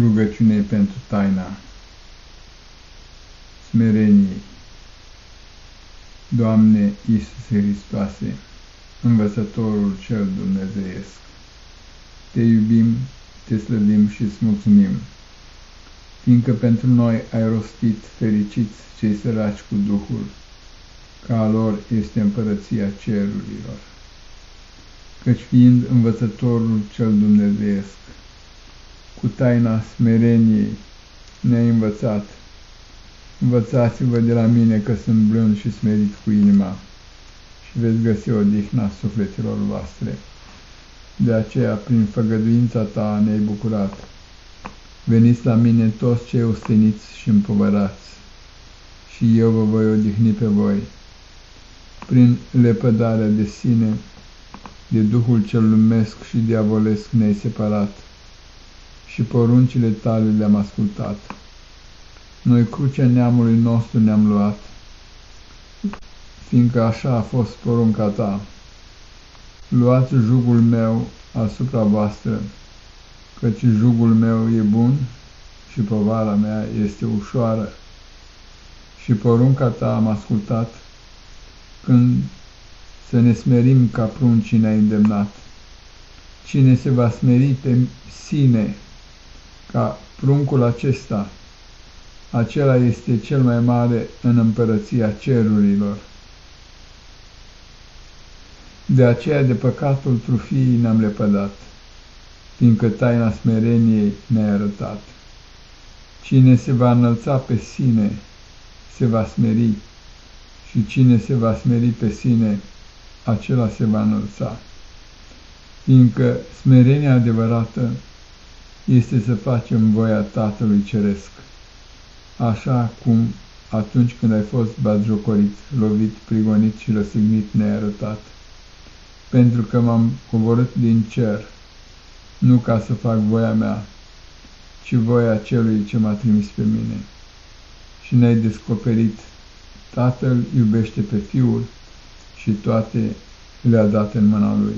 rugăciune pentru taina smereniei. Doamne Iisuse Hristoase, Învățătorul cel Dumnezeiesc, Te iubim, Te slăvim și îți mulțumim, fiindcă pentru noi ai rostit fericiți cei săraci cu Duhul, ca a lor este împărăția cerurilor. Căci fiind Învățătorul cel Dumnezeiesc, cu taina smereniei ne-ai învățat. Învățați-vă de la mine că sunt blând și smerit cu inima și veți găsi odihna sufletelor voastre. De aceea, prin făgăduința ta ne-ai bucurat. Veniți la mine toți cei osteniți și împovărați, și eu vă voi odihni pe voi. Prin lepădarea de sine, de Duhul cel lumesc și diavolesc ne-ai separat și poruncile tale le-am ascultat. Noi crucea neamului nostru ne-am luat, fiindcă așa a fost porunca ta. Luați jugul meu asupra voastră, căci jugul meu e bun și povara mea este ușoară. Și porunca ta am ascultat când să ne smerim ca pruncii ne-ai îndemnat. Cine se va smeri pe sine ca pruncul acesta, acela este cel mai mare în împărăția cerurilor. De aceea de păcatul trufiei ne-am lepădat, fiindcă taina smereniei ne-a arătat. Cine se va înălța pe sine, se va smeri, și cine se va smeri pe sine, acela se va înălța. Fiindcă smerenia adevărată este să facem voia Tatălui Ceresc, așa cum atunci când ai fost batjocorit, lovit, prigonit și răsignit nearătat, pentru că m-am coborât din cer, nu ca să fac voia mea, ci voia celui ce m-a trimis pe mine. Și ne-ai descoperit, Tatăl iubește pe Fiul și toate le-a dat în mâna Lui.